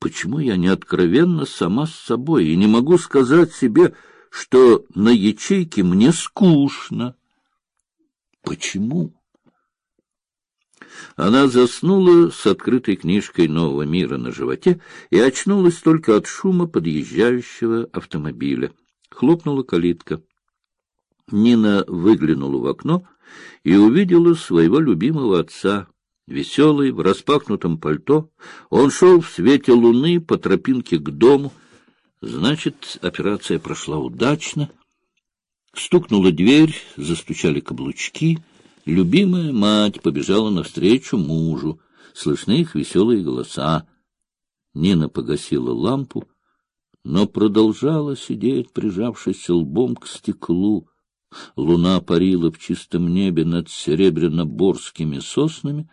Почему я не откровенна сама с собой и не могу сказать себе, что на ячейке мне скучно? Почему? Она заснула с открытой книжкой «Нового мира» на животе и очнулась только от шума подъезжающего автомобиля. Хлопнула калитка. Нина выглянула в окно и увидела своего любимого отца, веселый, в распахнутом пальто. Он шел в свете луны по тропинке к дому. Значит, операция прошла удачно. Стукнула дверь, застучали каблучки. Любимая мать побежала навстречу мужу. Слышны их веселые голоса. Нина погасила лампу, но продолжала сидеть, прижавшись лбом к стеклу. Луна парила в чистом небе над серебряно-борскими соснами,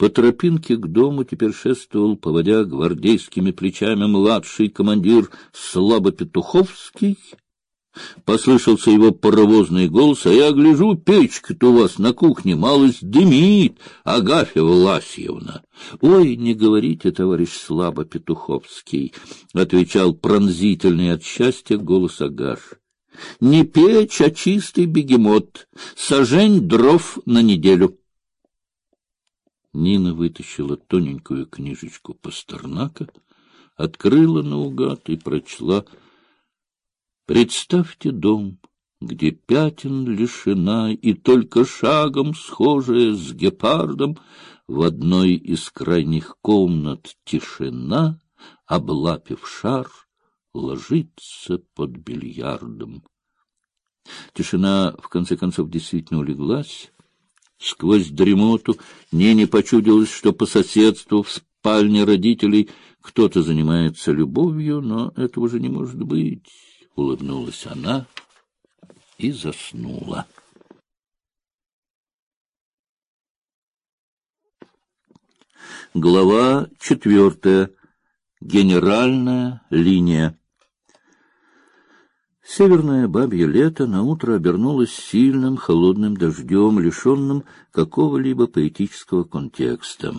по тропинке к дому теперь шествовал, поводя гвардейскими плечами, младший командир Слабопетуховский. Послышался его паровозный голос, а я гляжу, печка-то у вас на кухне малость дымит, Агафья Власьевна. — Ой, не говорите, товарищ Слабопетуховский, — отвечал пронзительный от счастья голос Агаш. — Не печь, а чистый бегемот, сажень дров на неделю. Нина вытащила тоненькую книжечку Пастернака, открыла наугад и прочла. «Представьте дом, где пятен лишена и только шагом схожая с гепардом, в одной из крайних комнат тишина, облапив шар, ложится под бильярдом». Тишина, в конце концов, действительно улеглась, Сквозь дремоту Нине почудилось, что по соседству в спальне родителей кто-то занимается любовью, но этого же не может быть. Улыбнулась она и заснула. Глава четвертая. Генеральная линия. Северное бабье лето наутро обернулось сильным холодным дождем, лишенным какого-либо поэтического контекста.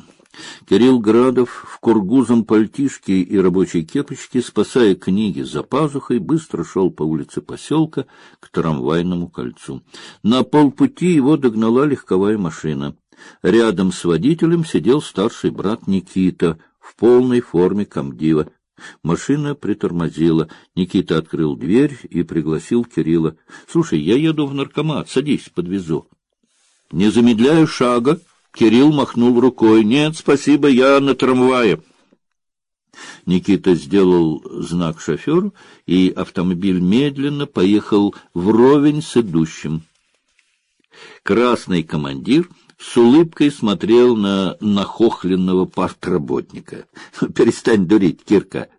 Кирилл Градов в кургузом пальтишке и рабочей кепочке, спасая книги за пазухой, быстро шел по улице поселка к трамвайному кольцу. На полпути его догнала легковая машина. Рядом с водителем сидел старший брат Никита в полной форме комдива. Машина притормозила. Никита открыл дверь и пригласил Кирилла. — Слушай, я еду в наркомат. Садись, подвезу. Не замедляя шага, Кирилл махнул рукой. — Нет, спасибо, я на трамвае. Никита сделал знак шоферу, и автомобиль медленно поехал вровень с идущим. Красный командир с улыбкой смотрел на нахохленного партработника. — Перестань дурить, Кирка.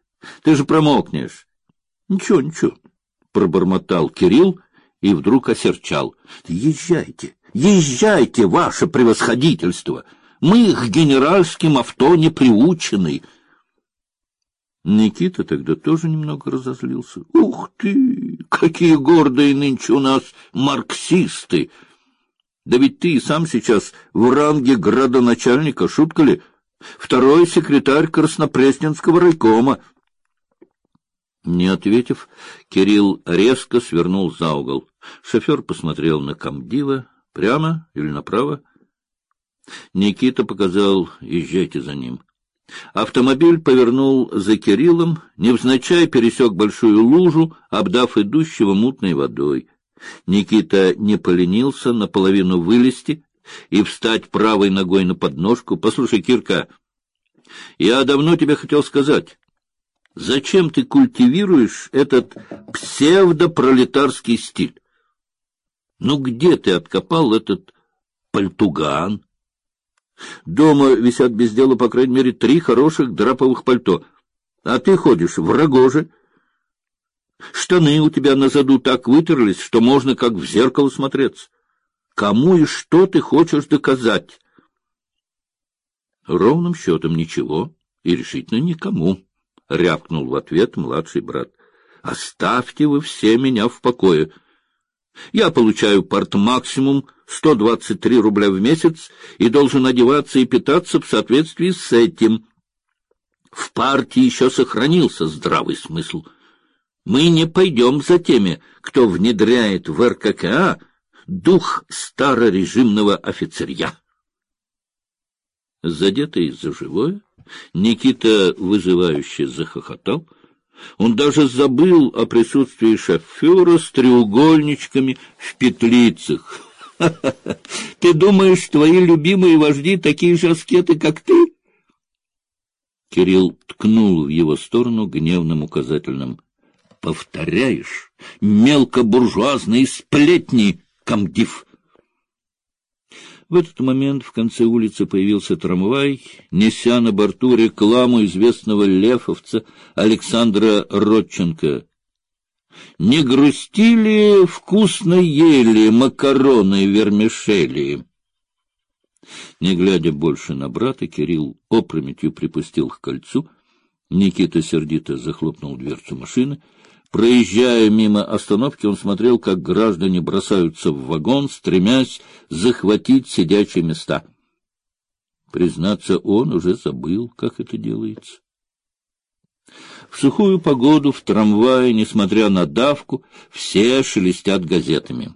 Ты же промокнешь. — Ничего, ничего, — пробормотал Кирилл и вдруг осерчал. — Езжайте, езжайте, ваше превосходительство. Мы к генеральским авто не приучены. Никита тогда тоже немного разозлился. — Ух ты! Какие гордые нынче у нас марксисты! — да ведь ты сам сейчас в ранге градоначальника, шутка ли? Второй секретарь Краснопресненского райкома. Не ответив, Кирилл резко свернул за угол. Шофер посмотрел на комдива, прямо или направо. Никита показал, езжайте за ним. Автомобиль повернул за Кириллом, невзначай пересек большую лужу, обдав идущего мутной водой. Никита не поленился наполовину вылезти и встать правой ногой на подножку. — Послушай, Кирка, я давно тебе хотел сказать, зачем ты культивируешь этот псевдопролетарский стиль? Ну где ты откопал этот пальтуган? Дома висят без дела, по крайней мере, три хороших драповых пальто, а ты ходишь в рогоже, — Штаны у тебя на заду так вытерлись, что можно как в зеркало смотреться. Кому и что ты хочешь доказать? Ровным счетом ничего и решительно никому, — рявкнул в ответ младший брат. — Оставьте вы все меня в покое. Я получаю парт-максимум 123 рубля в месяц и должен одеваться и питаться в соответствии с этим. В партии еще сохранился здравый смысл. Мы не пойдем за теми, кто внедряет в РККА дух старорежимного офицерья. Задетый за живое, Никита вызывающе захохотал. Он даже забыл о присутствии шофера с треугольничками в петлицах. Ты думаешь, твои любимые вожди такие же аскеты, как ты? Кирилл ткнул в его сторону гневным указательным. Повторяешь, мелкобуржуазные сплетни, комдив! В этот момент в конце улицы появился трамвай, неся на борту рекламу известного лефовца Александра Родченко. «Не грустили, вкусно ели макароны вермишели». Не глядя больше на брата, Кирилл опрометью припустил к кольцу. Никита сердито захлопнул дверцу машины — Проезжая мимо остановки, он смотрел, как граждане бросаются в вагон, стремясь захватить сидячие места. Признаться, он уже забыл, как это делается. В сухую погоду в трамвае, несмотря на давку, все шелестят газетами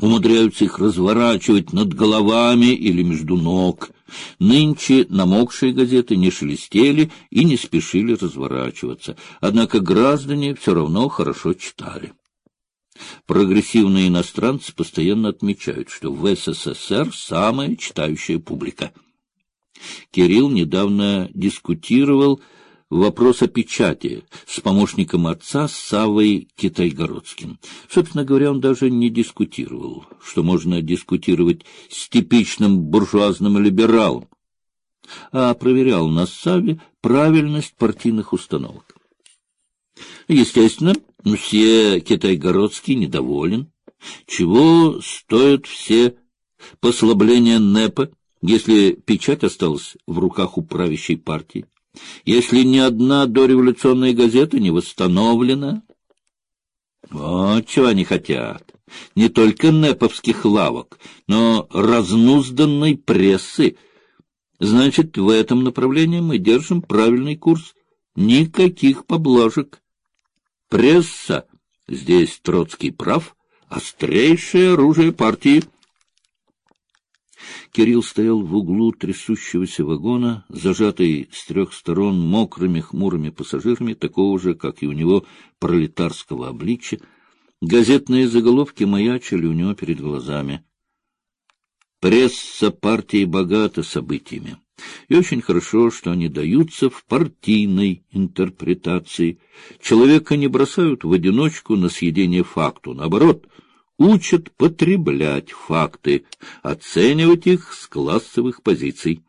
умудряются их разворачивать над головами или между ног. Нынче намокшие газеты не шелестели и не спешили разворачиваться, однако граждане все равно хорошо читали. Прогрессивные иностранцы постоянно отмечают, что в СССР самая читающая публика. Кирилл недавно дискутировал вопрос о печати с помощником отца Савой Китайгородским. Собственно говоря, он даже не дискутировал, что можно дискутировать с типичным буржуазным либералом, а проверял на Саве правильность партийных установок. Естественно, все Китайгородский недоволен. Чего стоят все послабления НЭПа, если печать осталась в руках у правящей партии? Если ни одна дореволюционная газета не восстановлена. Вот чего они хотят. Не только неповских лавок, но разнузданной прессы. Значит, в этом направлении мы держим правильный курс. Никаких поблажек. Пресса, здесь Троцкий прав, острейшее оружие партии — Кирилл стоял в углу трясущегося вагона, зажатый с трех сторон мокрыми хмурыми пассажирами, такого же, как и у него, пролетарского обличья. Газетные заголовки маячили у него перед глазами. Пресса партии богата событиями. И очень хорошо, что они даются в партийной интерпретации. Человека не бросают в одиночку на съедение факту. Наоборот — учат потреблять факты, оценивать их с классовых позиций.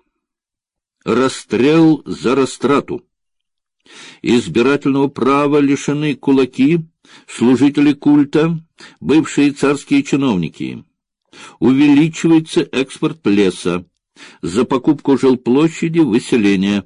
Расстрел за растрату. Избирательного права лишены кулаки, служители культа, бывшие царские чиновники. Увеличивается экспорт леса. За покупку жилплощади выселения.